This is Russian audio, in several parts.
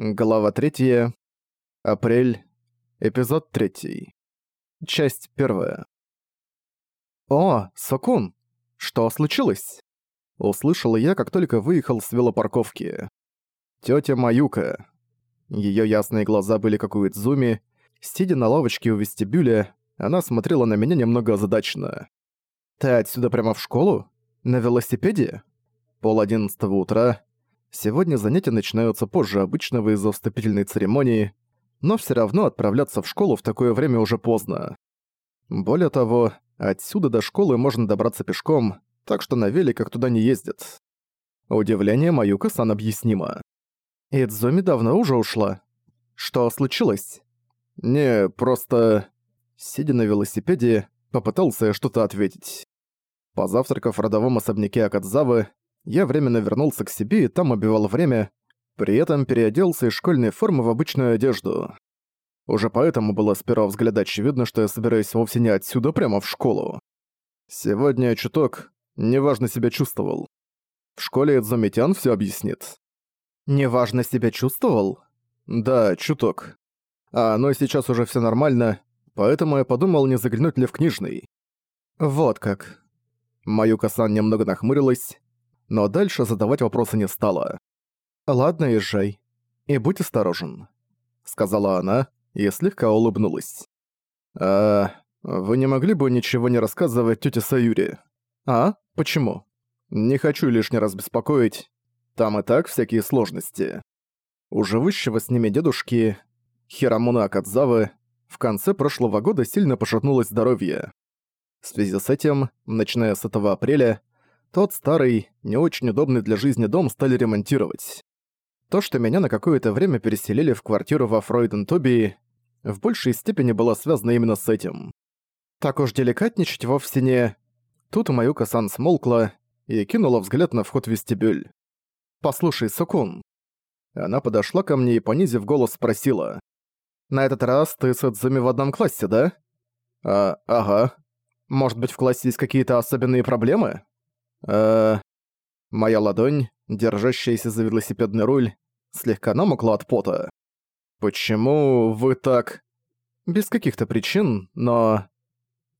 Глава 3. Апрель. Эпизод 3. Часть 1. «О, Сокун! Что случилось?» Услышал я, как только выехал с велопарковки. Тётя Маюка. Её ясные глаза были как у Идзуми. Сидя на лавочке у вестибюля, она смотрела на меня немного озадаченно. «Ты отсюда прямо в школу? На велосипеде?» Пол одиннадцатого утра, Сегодня занятия начинаются позже обычного из-за вступительной церемонии, но все равно отправляться в школу в такое время уже поздно. Более того, отсюда до школы можно добраться пешком, так что на великах туда не ездят. Удивление Маюка-сан объяснимо. «Идзуми давно уже ушла. Что случилось?» «Не, просто...» Сидя на велосипеде, попытался я что-то ответить. Позавтракав в родовом особняке Акадзавы, я временно вернулся к себе и там убивал время, при этом переоделся из школьной формы в обычную одежду. Уже поэтому было с первого взгляда очевидно, что я собираюсь вовсе не отсюда прямо в школу. Сегодня я чуток неважно себя чувствовал. В школе Эдзумитян все объяснит. Неважно себя чувствовал? Да, чуток. А, но сейчас уже все нормально, поэтому я подумал, не заглянуть ли в книжный. Вот как. Маюка-сан немного нахмурилась, но дальше задавать вопросы не стала. «Ладно, езжай. И будь осторожен», — сказала она и слегка улыбнулась. «А вы не могли бы ничего не рассказывать тёте Саюре?» «А? Почему?» «Не хочу лишний раз беспокоить. Там и так всякие сложности». У живущего с ними дедушки Хирамуна Акадзавы в конце прошлого года сильно пошатнулось здоровье. В связи с этим, начиная с этого апреля, тот старый, не очень удобный для жизни дом стали ремонтировать. То, что меня на какое-то время переселили в квартиру во Фройден-Тобии, в большей степени было связано именно с этим. Так уж деликатничать вовсе не... Тут Маюка-сан смолкла и кинула взгляд на вход в вестибюль. «Послушай, Сокун». Она подошла ко мне и, понизив голос, спросила. «На этот раз ты с Эдзуми в одном классе, да?» «А, ага. Может быть, в классе есть какие-то особенные проблемы?» Э Моя ладонь, держащаяся за велосипедный руль, слегка намокла от пота. «Почему вы так...» «Без каких-то причин, но...»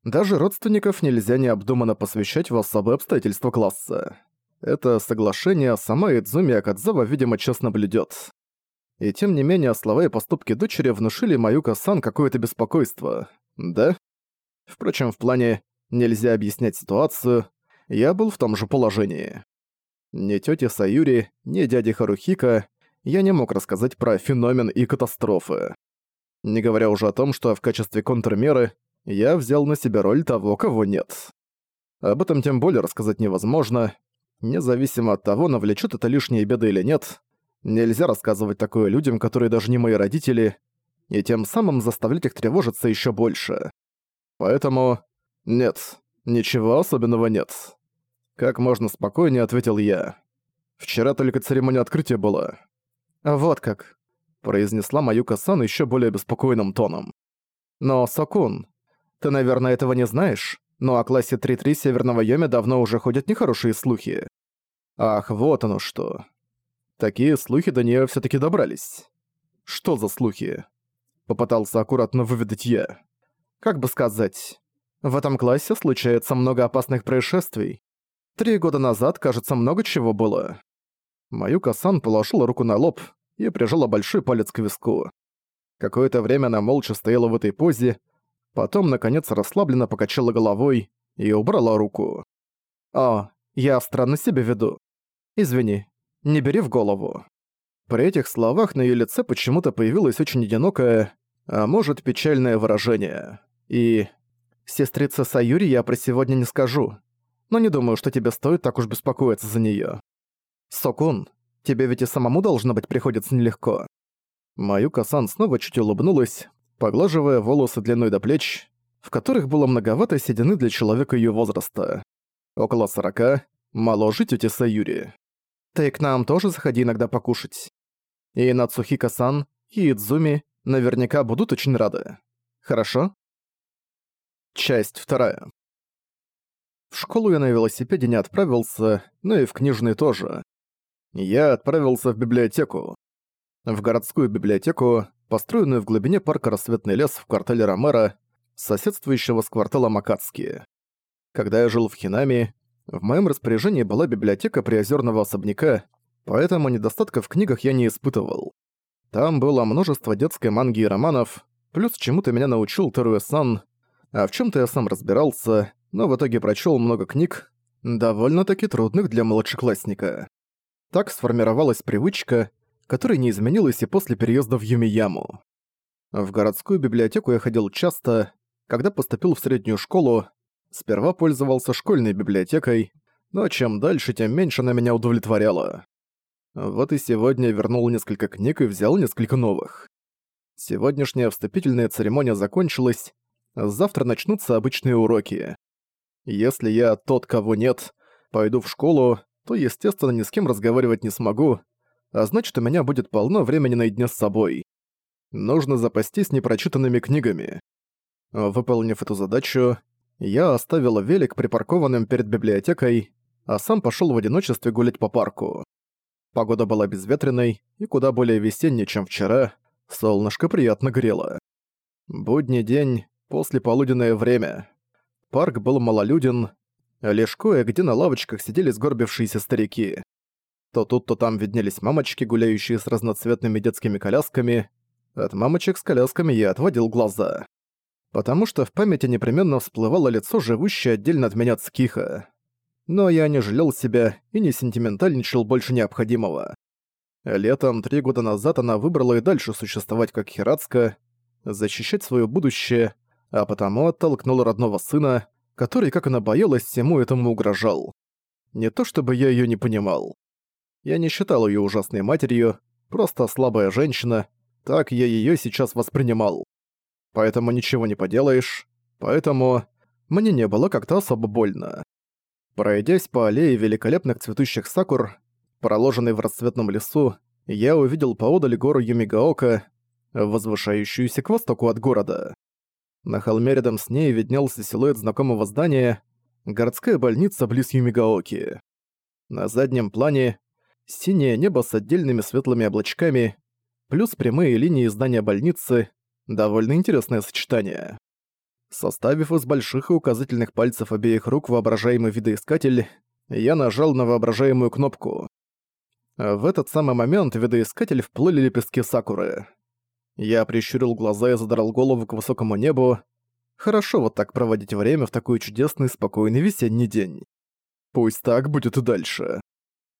Даже родственников нельзя необдуманно посвящать в особые обстоятельства класса. Это соглашение сама Идзуми Акадзава, видимо, честно блюдет. И тем не менее, слова и поступки дочери внушили Маюка-сан какое-то беспокойство. Да? Впрочем, в плане «нельзя объяснять ситуацию» я был в том же положении. Ни тёте Саюри, ни дяде Харухика я не мог рассказать про феномен и катастрофы. Не говоря уже о том, что в качестве контрмеры я взял на себя роль того, кого нет. Об этом тем более рассказать невозможно. Независимо от того, навлечет это лишние беды или нет, нельзя рассказывать такое людям, которые даже не мои родители, и тем самым заставлять их тревожиться еще больше. Поэтому... Нет, ничего особенного нет. Как можно спокойнее ответил я. Вчера только церемония открытия была. Вот как. Произнесла Маюка-сан еще более беспокойным тоном. Но, Сокун, ты, наверное, этого не знаешь, но о классе 3-3 Северного Йоми давно уже ходят нехорошие слухи. Ах, вот оно что. Такие слухи до нее все таки добрались. Что за слухи? Попытался аккуратно выведать я. Как бы сказать, в этом классе случается много опасных происшествий, Три года назад, кажется, много чего было. Маюка-сан положила руку на лоб и прижала большой палец к виску. Какое-то время она молча стояла в этой позе, потом, наконец, расслабленно покачала головой и убрала руку. «О, я странно себя веду. Извини, не бери в голову». При этих словах на её лице почему-то появилось очень одинокое, а может, печальное выражение. И... «Сестрица Саюри я про сегодня не скажу но не думаю, что тебе стоит так уж беспокоиться за неё. Сокун, тебе ведь и самому должно быть приходится нелегко». Маюка-сан снова чуть улыбнулась, поглаживая волосы длиной до плеч, в которых было многовато седины для человека её возраста. Около сорока, моложе тёти Саюри. «Ты к нам тоже заходи иногда покушать. И Нацухика-сан, и Идзуми наверняка будут очень рады. Хорошо?» Часть вторая. В школу я на велосипеде не отправился, но и в книжный тоже. Я отправился в библиотеку. в городскую библиотеку, построенную в глубине парка «Рассветный лес» в квартале Ромеро, соседствующего с кварталом Акацки. Когда я жил в Хинами, в моем распоряжении была библиотека приозерного особняка, поэтому недостатков в книгах я не испытывал. Там было множество детской манги и романов, плюс чему-то меня научил Теруэ-сан, а в чем то я сам разбирался, но в итоге прочел много книг, довольно-таки трудных для младшеклассника. Так сформировалась привычка, которая не изменилась и после переезда в Юмияму. В городскую библиотеку я ходил часто, когда поступил в среднюю школу, сперва пользовался школьной библиотекой, но чем дальше, тем меньше она меня удовлетворяла. Вот и сегодня вернул несколько книг и взял несколько новых. Сегодняшняя вступительная церемония закончилась, завтра начнутся обычные уроки. Если я тот, кого нет, пойду в школу, то, естественно, ни с кем разговаривать не смогу, а значит, у меня будет полно времени наедине с собой. Нужно запастись непрочитанными книгами. Выполнив эту задачу, я оставил велик припаркованным перед библиотекой, а сам пошёл в одиночестве гулять по парку. Погода была безветренной и куда более весенней, чем вчера, солнышко приятно грело. Будний день, после полуденное время. Парк был малолюден, лишь кое-где на лавочках сидели сгорбившиеся старики. То тут, то там виднелись мамочки, гуляющие с разноцветными детскими колясками. От мамочек с колясками я отводил глаза. Потому что в памяти непременно всплывало лицо, живущее отдельно от меня Цкиха. Но я не жалел себя и не сентиментальничал больше необходимого. Летом три года назад она выбрала и дальше существовать как Хирацка, защищать свое будущее, а потому оттолкнула родного сына, который, как она боялась, всему этому угрожал. Не то чтобы я её не понимал. Я не считал её ужасной матерью, просто слабая женщина, так я её сейчас воспринимал. Поэтому ничего не поделаешь, поэтому мне не было как-то особо больно. Пройдясь по аллее великолепных цветущих сакур, проложенной в расцветном лесу, я увидел поодаль гору Юмигаока, возвышающуюся к востоку от города. На холме рядом с ней виднелся силуэт знакомого здания, городская больница близ Юмигаоки. На заднем плане синее небо с отдельными светлыми облачками, плюс прямые линии здания больницы, довольно интересное сочетание. Составив из больших и указательных пальцев обеих рук воображаемый видоискатель, я нажал на воображаемую кнопку. В этот самый момент в видоискатель вплыли лепестки сакуры. Я прищурил глаза и задрал голову к высокому небу. Хорошо вот так проводить время в такой чудесный, спокойный весенний день. Пусть так будет и дальше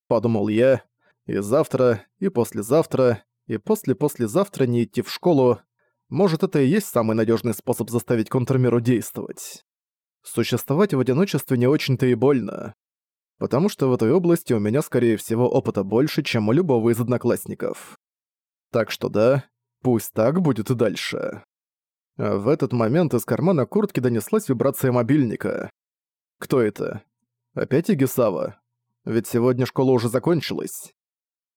подумал я, и завтра, и послезавтра, и после-послезавтра не идти в школу, может, это и есть самый надежный способ заставить контрмеру действовать. Существовать в одиночестве не очень-то и больно, потому что в этой области у меня, скорее всего, опыта больше, чем у любого из одноклассников. Так что да, пусть так будет и дальше. В этот момент из кармана куртки донеслась вибрация мобильника. Кто это? Опять Игисава? ведь сегодня школа уже закончилась.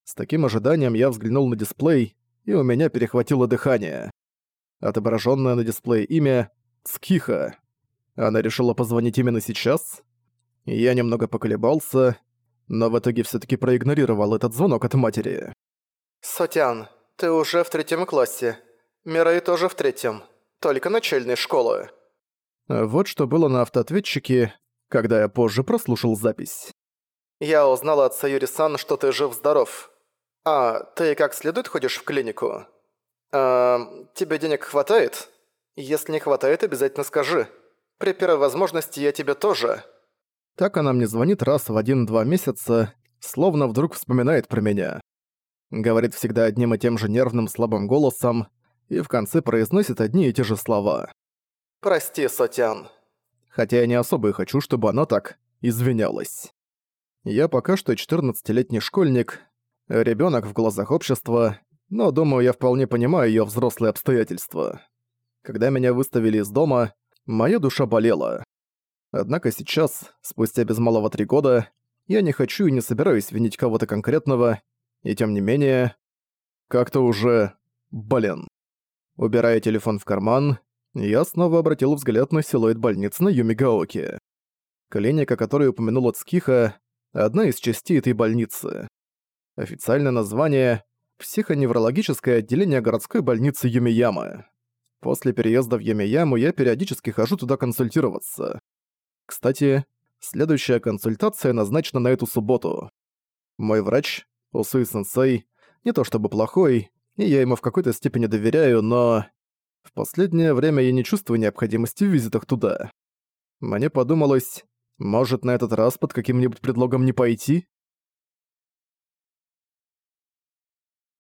С таким ожиданием я взглянул на дисплей, и у меня перехватило дыхание. Отображённое на дисплее имя — Цкиха. Она решила позвонить именно сейчас? Я немного поколебался, но в итоге всё-таки проигнорировал этот звонок от матери. «Сотян, ты уже в третьем классе. Мирай тоже в третьем. Только начальной школы». Вот что было на автоответчике, когда я позже прослушал запись. Я узнала от Саюри-сан, что ты жив-здоров. А, ты как следует ходишь в клинику? А, тебе денег хватает? Если не хватает, обязательно скажи. При первой возможности я тебе тоже. Так она мне звонит раз в один-два месяца, словно вдруг вспоминает про меня. Говорит всегда одним и тем же нервным слабым голосом и в конце произносит одни и те же слова. «Прости, Сотян». Хотя я не особо и хочу, чтобы она так извинялась. Я пока что 14-летний школьник, ребенок в глазах общества, но, думаю, я вполне понимаю ее взрослые обстоятельства. Когда меня выставили из дома, моя душа болела. Однако сейчас, спустя без малого три года, я не хочу и не собираюсь винить кого-то конкретного, и тем не менее, как-то уже... блин. Убирая телефон в карман, я снова обратил взгляд на силуэт больницы на Юмигаоке. Клиника, которую упомянула Цкиха, одна из частей этой больницы. Официальное название – психоневрологическое отделение городской больницы Юмиямы. После переезда в Юмияму я периодически хожу туда консультироваться. Кстати, следующая консультация назначена на эту субботу. Мой врач, Усуи-сенсей, не то чтобы плохой, и я ему в какой-то степени доверяю, но... В последнее время я не чувствую необходимости в визитах туда. Мне подумалось, может на этот раз под каким-нибудь предлогом не пойти?